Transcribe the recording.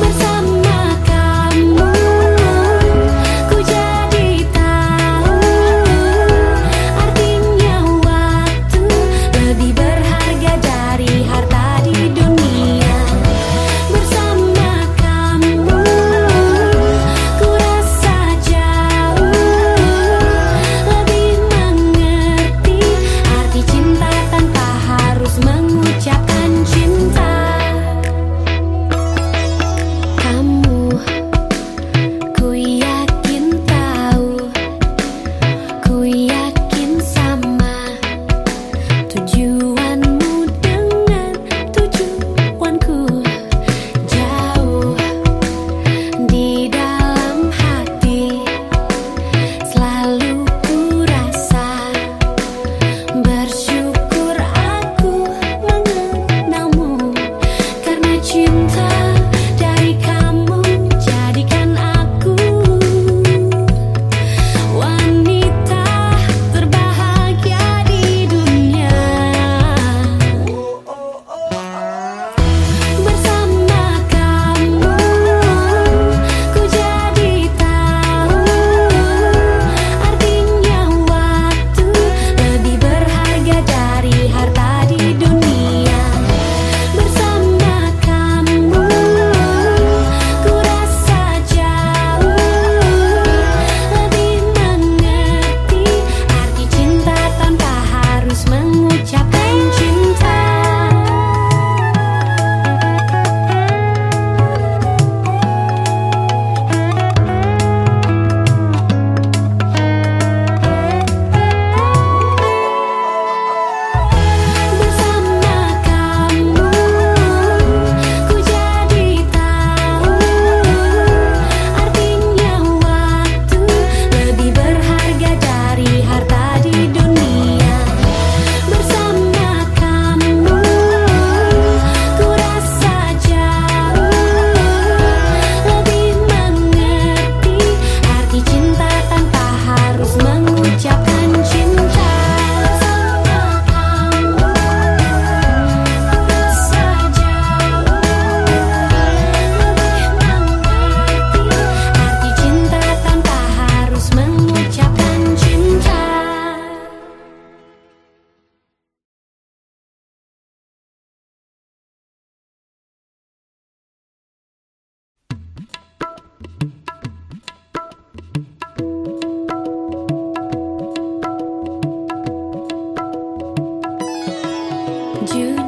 bersama you